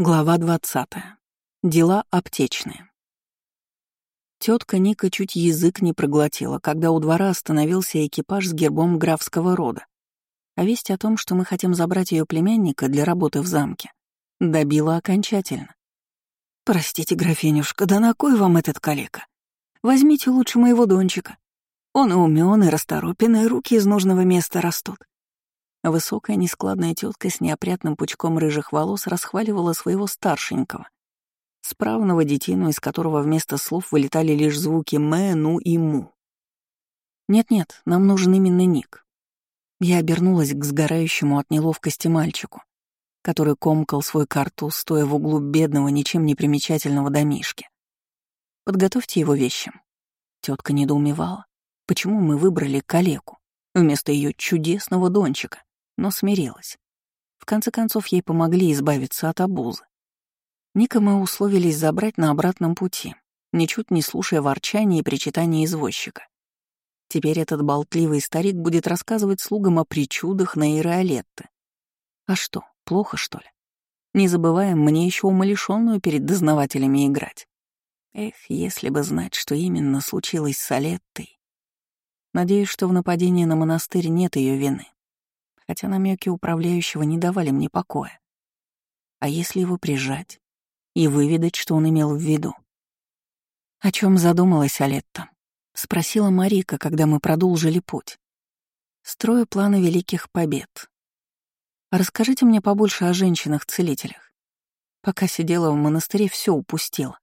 Глава 20. Дела аптечные. Тетка Ника чуть язык не проглотила, когда у двора остановился экипаж с гербом графского рода. А весть о том, что мы хотим забрать ее племянника для работы в замке, добила окончательно. «Простите, графинюшка, да на кой вам этот калека? Возьмите лучше моего дончика. Он и умён, и расторопен, и руки из нужного места растут. Высокая нескладная тетка с неопрятным пучком рыжих волос расхваливала своего старшенького, справного детину, из которого вместо слов вылетали лишь звуки «мэ», «ну» и «му». «Нет-нет, нам нужен именно Ник». Я обернулась к сгорающему от неловкости мальчику, который комкал свой картуз, стоя в углу бедного, ничем не примечательного домишки. «Подготовьте его вещам». Тетка недоумевала, почему мы выбрали калеку вместо ее чудесного дончика но смирилась. В конце концов, ей помогли избавиться от обузы. Ника мы условились забрать на обратном пути, ничуть не слушая ворчания и причитания извозчика. Теперь этот болтливый старик будет рассказывать слугам о причудах на Иреолетты. А что, плохо, что ли? Не забываем, мне еще умалишенную перед дознавателями играть. Эх, если бы знать, что именно случилось с Алеттой. Надеюсь, что в нападении на монастырь нет ее вины хотя намеки управляющего не давали мне покоя. А если его прижать и выведать, что он имел в виду? «О чем задумалась Алетта?» — спросила Марика, когда мы продолжили путь. «Строю планы великих побед. Расскажите мне побольше о женщинах-целителях. Пока сидела в монастыре, все упустила».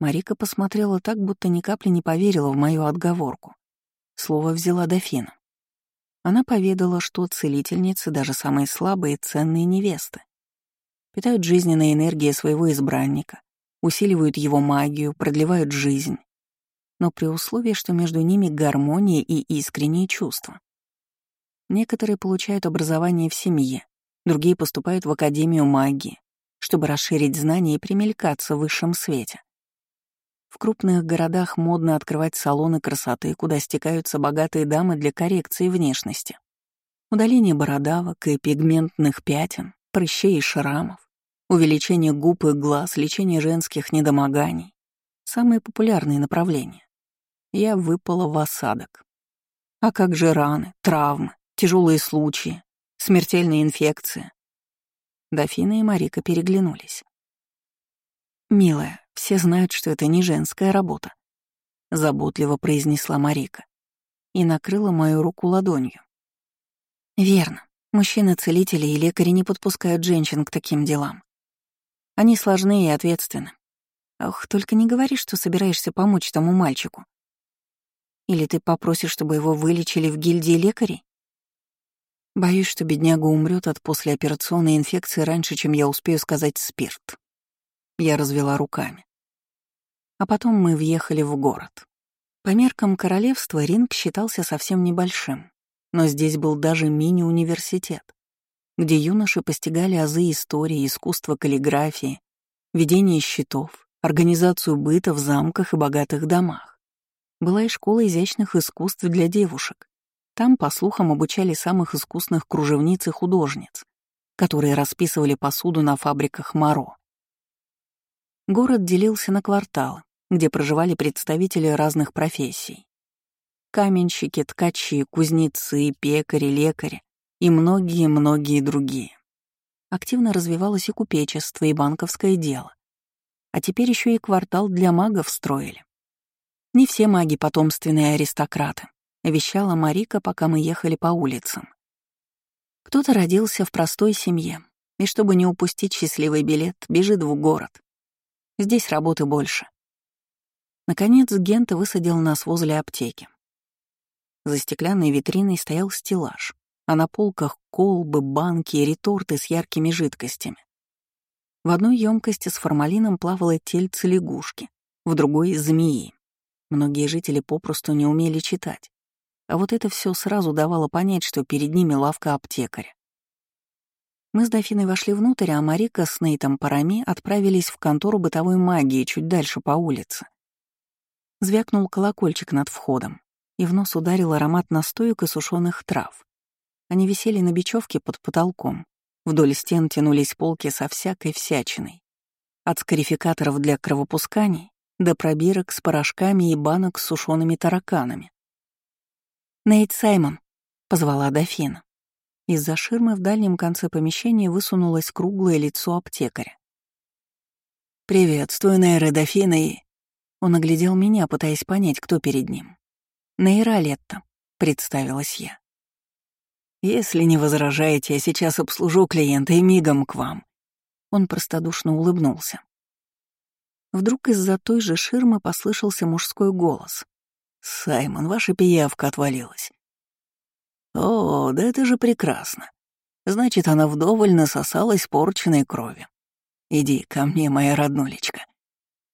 Марика посмотрела так, будто ни капли не поверила в мою отговорку. Слово взяла дофина. Она поведала, что целительницы, даже самые слабые, ценные невесты, питают жизненной энергией своего избранника, усиливают его магию, продлевают жизнь, но при условии, что между ними гармония и искренние чувства. Некоторые получают образование в семье, другие поступают в Академию магии, чтобы расширить знания и примелькаться в высшем свете. В крупных городах модно открывать салоны красоты, куда стекаются богатые дамы для коррекции внешности. Удаление бородавок и пигментных пятен, прыщей и шрамов, увеличение губ и глаз, лечение женских недомоганий — самые популярные направления. Я выпала в осадок. А как же раны, травмы, тяжелые случаи, смертельные инфекции? Дофина и Марика переглянулись. «Милая, все знают, что это не женская работа», — заботливо произнесла Марика и накрыла мою руку ладонью. «Верно. Мужчины-целители и лекари не подпускают женщин к таким делам. Они сложны и ответственны. Ох, только не говори, что собираешься помочь тому мальчику. Или ты попросишь, чтобы его вылечили в гильдии лекарей? Боюсь, что бедняга умрет от послеоперационной инфекции раньше, чем я успею сказать спирт. Я развела руками. А потом мы въехали в город. По меркам королевства ринг считался совсем небольшим, но здесь был даже мини-университет, где юноши постигали азы истории, искусства каллиграфии, ведение счетов, организацию быта в замках и богатых домах. Была и школа изящных искусств для девушек. Там, по слухам, обучали самых искусных кружевниц и художниц, которые расписывали посуду на фабриках Моро. Город делился на кварталы, где проживали представители разных профессий. Каменщики, ткачи, кузнецы, пекари, лекари и многие-многие другие. Активно развивалось и купечество, и банковское дело. А теперь еще и квартал для магов строили. Не все маги — потомственные аристократы, вещала Марика, пока мы ехали по улицам. Кто-то родился в простой семье, и чтобы не упустить счастливый билет, бежит в город, Здесь работы больше. Наконец Гента высадил нас возле аптеки. За стеклянной витриной стоял стеллаж, а на полках колбы, банки и реторты с яркими жидкостями. В одной емкости с формалином плавало тельце лягушки, в другой — змеи. Многие жители попросту не умели читать. А вот это все сразу давало понять, что перед ними лавка аптекаря. Мы с Дофиной вошли внутрь, а Марика с Нейтом Парами отправились в контору бытовой магии чуть дальше по улице. Звякнул колокольчик над входом, и в нос ударил аромат настоек и сушеных трав. Они висели на бечевке под потолком, Вдоль стен тянулись полки со всякой всячиной. От скарификаторов для кровопусканий до пробирок с порошками и банок с сушеными тараканами. «Нейт Саймон», — позвала дофина. Из-за ширмы в дальнем конце помещения высунулось круглое лицо аптекаря. «Приветствую, Нейра дофина и...» Он оглядел меня, пытаясь понять, кто перед ним. «Нейра Летта», — представилась я. «Если не возражаете, я сейчас обслужу клиента и мигом к вам». Он простодушно улыбнулся. Вдруг из-за той же ширмы послышался мужской голос. «Саймон, ваша пиявка отвалилась». «О, да это же прекрасно. Значит, она вдоволь насосалась порченной крови. Иди ко мне, моя роднулечка».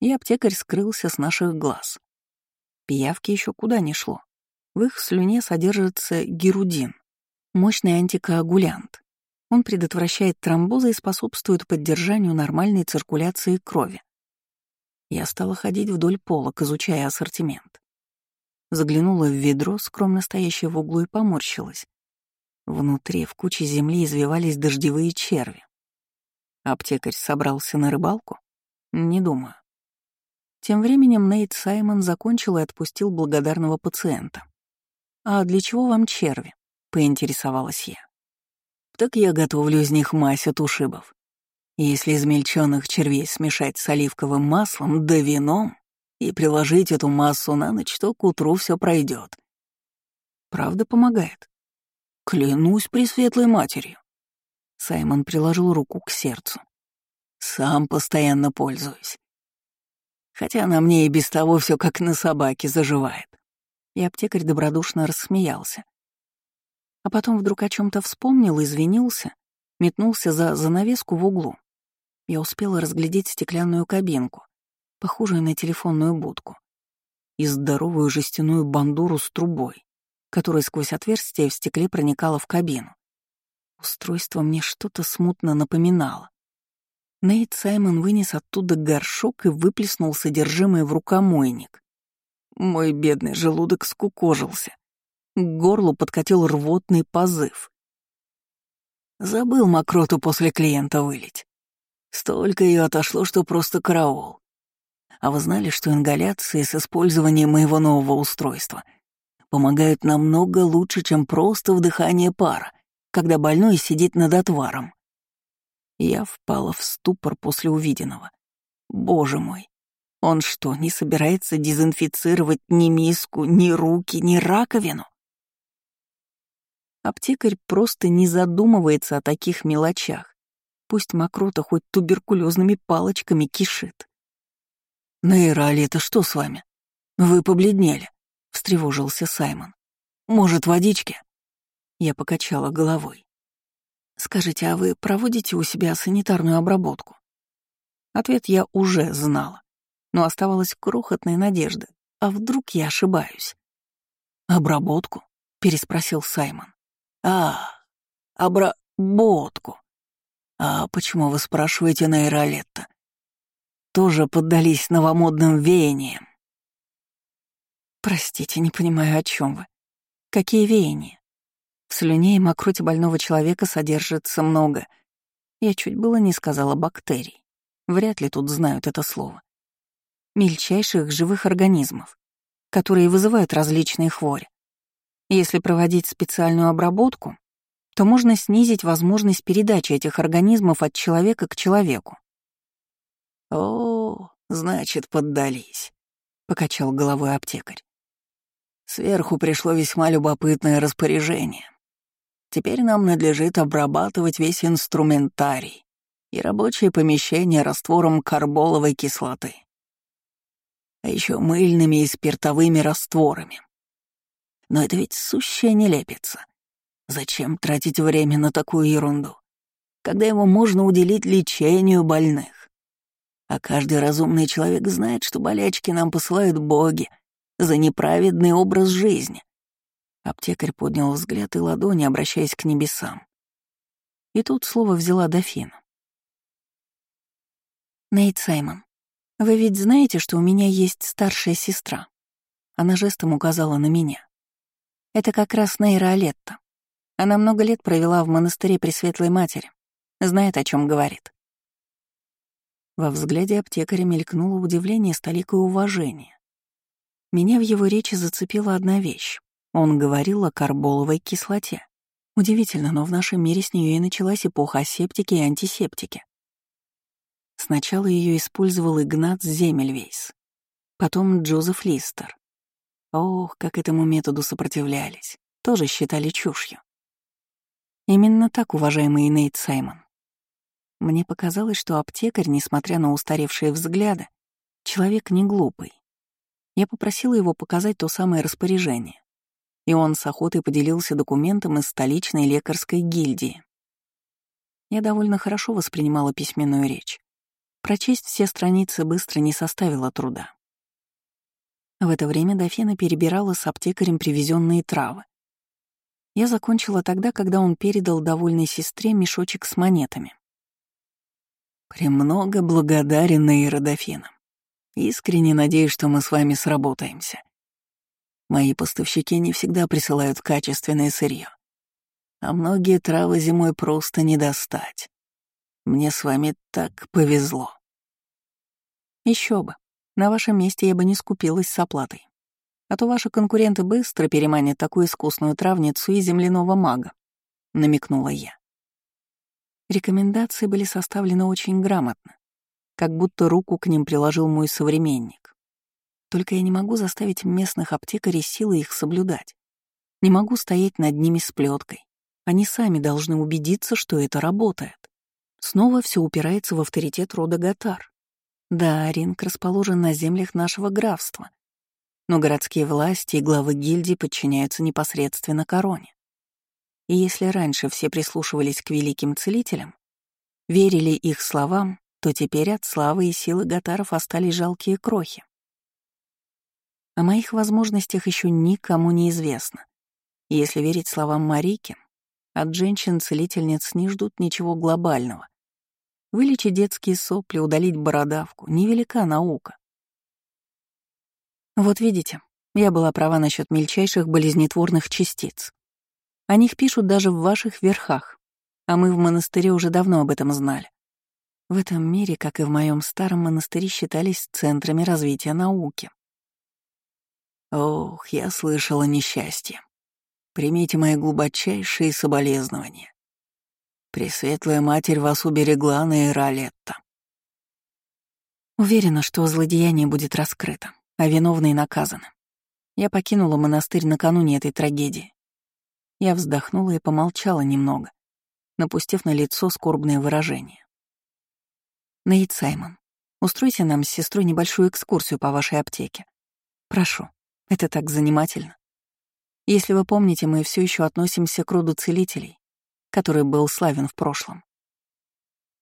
И аптекарь скрылся с наших глаз. Пиявки еще куда не шло. В их слюне содержится герудин, мощный антикоагулянт. Он предотвращает тромбозы и способствует поддержанию нормальной циркуляции крови. Я стала ходить вдоль полок, изучая ассортимент. Заглянула в ведро, скромно стоящее в углу, и поморщилась. Внутри, в куче земли, извивались дождевые черви. Аптекарь собрался на рыбалку? Не думаю. Тем временем Нейт Саймон закончил и отпустил благодарного пациента. «А для чего вам черви?» — поинтересовалась я. «Так я готовлю из них мазь от ушибов. Если измельченных червей смешать с оливковым маслом да вином и приложить эту массу на ночь, то к утру все пройдет. Правда помогает. Клянусь пресветлой матерью. Саймон приложил руку к сердцу. Сам постоянно пользуюсь. Хотя на мне и без того все как на собаке заживает. И аптекарь добродушно рассмеялся. А потом вдруг о чем то вспомнил, извинился, метнулся за занавеску в углу. Я успела разглядеть стеклянную кабинку, похожую на телефонную будку, и здоровую жестяную бандуру с трубой, которая сквозь отверстие в стекле проникала в кабину. Устройство мне что-то смутно напоминало. Нейт Саймон вынес оттуда горшок и выплеснул содержимое в рукомойник. Мой бедный желудок скукожился. К горлу подкатил рвотный позыв. Забыл мокроту после клиента вылить. Столько ее отошло, что просто караул. А вы знали, что ингаляции с использованием моего нового устройства помогают намного лучше, чем просто вдыхание пара, когда больной сидит над отваром? Я впала в ступор после увиденного. Боже мой, он что, не собирается дезинфицировать ни миску, ни руки, ни раковину? Аптекарь просто не задумывается о таких мелочах. Пусть мокрота хоть туберкулезными палочками кишит. «Нейрали, это что с вами? Вы побледнели», — встревожился Саймон. «Может, водички?» Я покачала головой. «Скажите, а вы проводите у себя санитарную обработку?» Ответ я уже знала, но оставалась крохотная надежда. А вдруг я ошибаюсь? «Обработку?» — переспросил Саймон. «А, обработку. А почему вы спрашиваете на Иролетто? Тоже поддались новомодным веяниям?» «Простите, не понимаю, о чем вы. Какие веяния? В слюне и мокроте больного человека содержится много. Я чуть было не сказала бактерий. Вряд ли тут знают это слово. Мельчайших живых организмов, которые вызывают различные хвори. Если проводить специальную обработку, то можно снизить возможность передачи этих организмов от человека к человеку. «О, значит, поддались», — покачал головой аптекарь. Сверху пришло весьма любопытное распоряжение. Теперь нам надлежит обрабатывать весь инструментарий и рабочее помещение раствором карболовой кислоты. А еще мыльными и спиртовыми растворами. Но это ведь сущая нелепица. Зачем тратить время на такую ерунду, когда его можно уделить лечению больных? А каждый разумный человек знает, что болячки нам посылают боги за неправедный образ жизни. Аптекарь поднял взгляд и ладони, обращаясь к небесам. И тут слово взяла дофина. «Нейт Саймон, вы ведь знаете, что у меня есть старшая сестра?» Она жестом указала на меня. Это как раз Нейра Алетта. Она много лет провела в монастыре Пресветлой Матери, Знает, о чем говорит. Во взгляде аптекаря мелькнуло удивление с толикой уважения. Меня в его речи зацепила одна вещь. Он говорил о карболовой кислоте. Удивительно, но в нашем мире с нее и началась эпоха асептики и антисептики. Сначала ее использовал Игнат Земельвейс, потом Джозеф Листер. Ох, как этому методу сопротивлялись, тоже считали чушью. Именно так, уважаемый Нейт Саймон. Мне показалось, что аптекарь, несмотря на устаревшие взгляды, человек не глупый. Я попросила его показать то самое распоряжение и он с охотой поделился документом из столичной лекарской гильдии. Я довольно хорошо воспринимала письменную речь. Прочесть все страницы быстро не составило труда. В это время дофина перебирала с аптекарем привезенные травы. Я закончила тогда, когда он передал довольной сестре мешочек с монетами. «Премного благодарен Нейра Дофина. Искренне надеюсь, что мы с вами сработаемся. Мои поставщики не всегда присылают качественное сырье, а многие травы зимой просто не достать. Мне с вами так повезло. Еще бы. На вашем месте я бы не скупилась с оплатой. А то ваши конкуренты быстро переманят такую искусную травницу и земляного мага, намекнула я. Рекомендации были составлены очень грамотно, как будто руку к ним приложил мой современник. Только я не могу заставить местных аптекарей силой их соблюдать. Не могу стоять над ними с плеткой. Они сами должны убедиться, что это работает. Снова все упирается в авторитет рода Гатар. Да, ринг расположен на землях нашего графства, но городские власти и главы гильдии подчиняются непосредственно короне. И если раньше все прислушивались к великим целителям, верили их словам, то теперь от славы и силы гатаров остались жалкие крохи. О моих возможностях еще никому не известно. Если верить словам Марики, от женщин-целительниц не ждут ничего глобального. Вылечить детские сопли, удалить бородавку — невелика наука. Вот видите, я была права насчет мельчайших болезнетворных частиц. О них пишут даже в ваших верхах, а мы в монастыре уже давно об этом знали. В этом мире, как и в моем старом монастыре, считались центрами развития науки. Ох, я слышала несчастье. Примите мои глубочайшие соболезнования. Пресветлая Матерь вас уберегла на Иралетта. Уверена, что злодеяние будет раскрыто, а виновные наказаны. Я покинула монастырь накануне этой трагедии. Я вздохнула и помолчала немного, напустив на лицо скорбное выражение. Нейт Саймон, устройте нам с сестрой небольшую экскурсию по вашей аптеке. Прошу. Это так занимательно. Если вы помните, мы все еще относимся к роду целителей, который был славен в прошлом.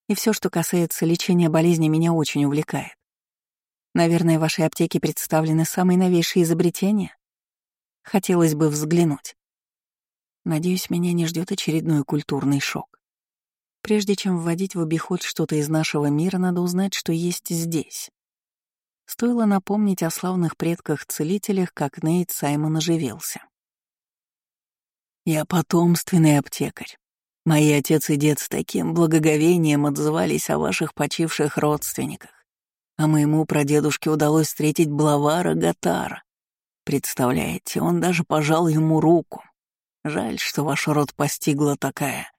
И все, что касается лечения болезни, меня очень увлекает. Наверное, в вашей аптеке представлены самые новейшие изобретения? Хотелось бы взглянуть. Надеюсь, меня не ждет очередной культурный шок. Прежде чем вводить в обиход что-то из нашего мира, надо узнать, что есть здесь. Стоило напомнить о славных предках-целителях, как Нейт Саймон оживился. «Я потомственный аптекарь. Мои отец и дед с таким благоговением отзывались о ваших почивших родственниках. А моему прадедушке удалось встретить Блавара Гатара. Представляете, он даже пожал ему руку. Жаль, что ваш род постигла такая...»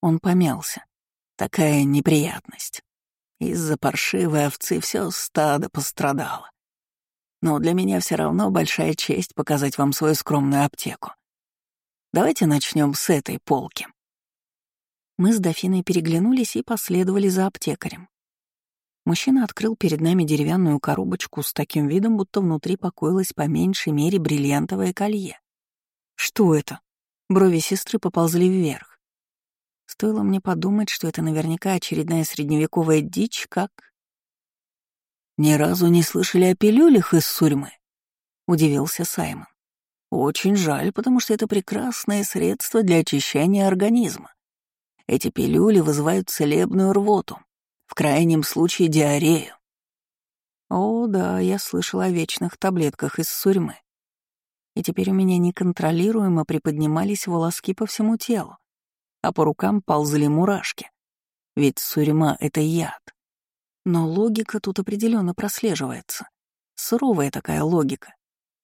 Он помялся. «Такая неприятность. Из-за паршивой овцы все стадо пострадало. Но для меня все равно большая честь показать вам свою скромную аптеку. Давайте начнем с этой полки. Мы с дофиной переглянулись и последовали за аптекарем. Мужчина открыл перед нами деревянную коробочку с таким видом, будто внутри покоилось по меньшей мере бриллиантовое колье. Что это? Брови сестры поползли вверх. Стоило мне подумать, что это наверняка очередная средневековая дичь, как... «Ни разу не слышали о пилюлях из сурьмы?» — удивился Саймон. «Очень жаль, потому что это прекрасное средство для очищения организма. Эти пилюли вызывают целебную рвоту, в крайнем случае диарею». «О, да, я слышала о вечных таблетках из сурьмы. И теперь у меня неконтролируемо приподнимались волоски по всему телу а по рукам ползли мурашки. Ведь сурьма — это яд. Но логика тут определенно прослеживается. Суровая такая логика.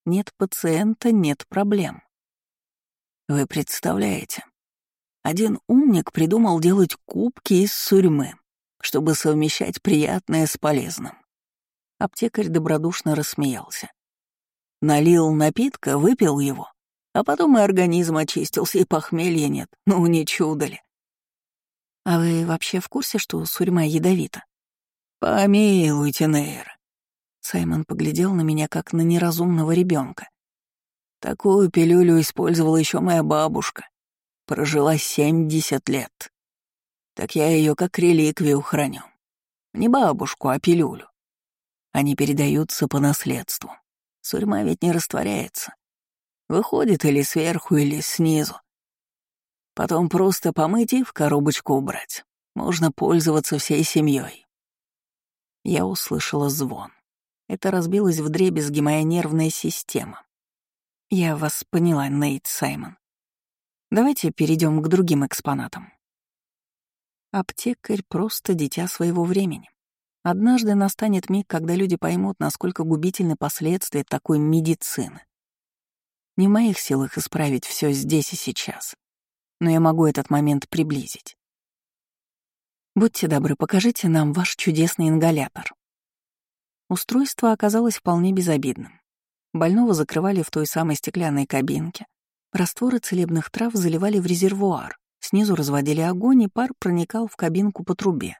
Нет пациента — нет проблем. Вы представляете, один умник придумал делать кубки из сурьмы, чтобы совмещать приятное с полезным. Аптекарь добродушно рассмеялся. Налил напитка, выпил его, а потом и организм очистился, и похмелья нет. Ну, не чудо ли. А вы вообще в курсе, что сурьма ядовита? Помилуйте, Нейр. Саймон поглядел на меня, как на неразумного ребенка. Такую пилюлю использовала еще моя бабушка. Прожила семьдесят лет. Так я ее как реликвию храню. Не бабушку, а пилюлю. Они передаются по наследству. Сурьма ведь не растворяется. Выходит или сверху, или снизу. Потом просто помыть и в коробочку убрать. Можно пользоваться всей семьей. Я услышала звон. Это разбилось в дребезги моя нервная система. Я вас поняла, Нейт Саймон. Давайте перейдем к другим экспонатам. Аптекарь — просто дитя своего времени. Однажды настанет миг, когда люди поймут, насколько губительны последствия такой медицины. Не в моих силах исправить все здесь и сейчас, но я могу этот момент приблизить. Будьте добры, покажите нам ваш чудесный ингалятор. Устройство оказалось вполне безобидным. Больного закрывали в той самой стеклянной кабинке. Растворы целебных трав заливали в резервуар, снизу разводили огонь, и пар проникал в кабинку по трубе.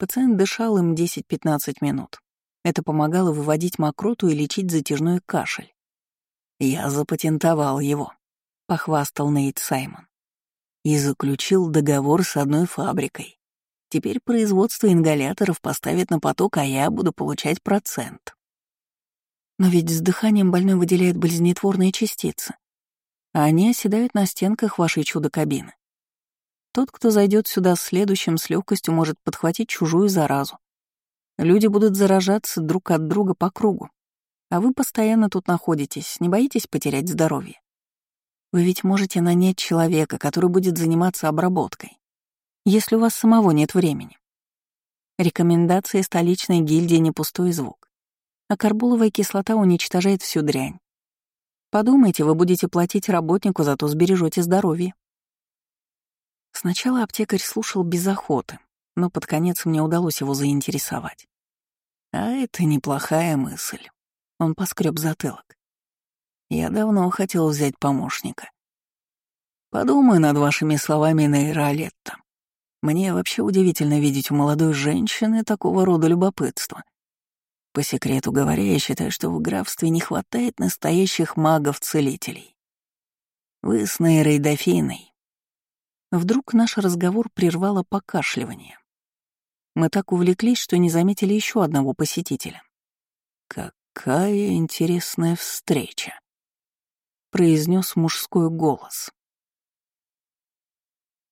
Пациент дышал им 10-15 минут. Это помогало выводить мокроту и лечить затяжной кашель. «Я запатентовал его», — похвастал Нейт Саймон. «И заключил договор с одной фабрикой. Теперь производство ингаляторов поставит на поток, а я буду получать процент». Но ведь с дыханием больной выделяет болезнетворные частицы, а они оседают на стенках вашей чудо-кабины. Тот, кто зайдет сюда следующим, с легкостью может подхватить чужую заразу. Люди будут заражаться друг от друга по кругу. А вы постоянно тут находитесь, не боитесь потерять здоровье? Вы ведь можете нанять человека, который будет заниматься обработкой, если у вас самого нет времени. Рекомендации столичной гильдии не пустой звук. А карболовая кислота уничтожает всю дрянь. Подумайте, вы будете платить работнику, зато сбережете здоровье. Сначала аптекарь слушал без охоты, но под конец мне удалось его заинтересовать. А это неплохая мысль. Он поскреб затылок. Я давно хотел взять помощника. Подумай над вашими словами, Нейролетта. Мне вообще удивительно видеть у молодой женщины такого рода любопытство. По секрету говоря, я считаю, что в графстве не хватает настоящих магов-целителей. Вы с Нейрой Дофиной Вдруг наш разговор прервало покашливание. Мы так увлеклись, что не заметили еще одного посетителя. «Какая интересная встреча!» — произнес мужской голос.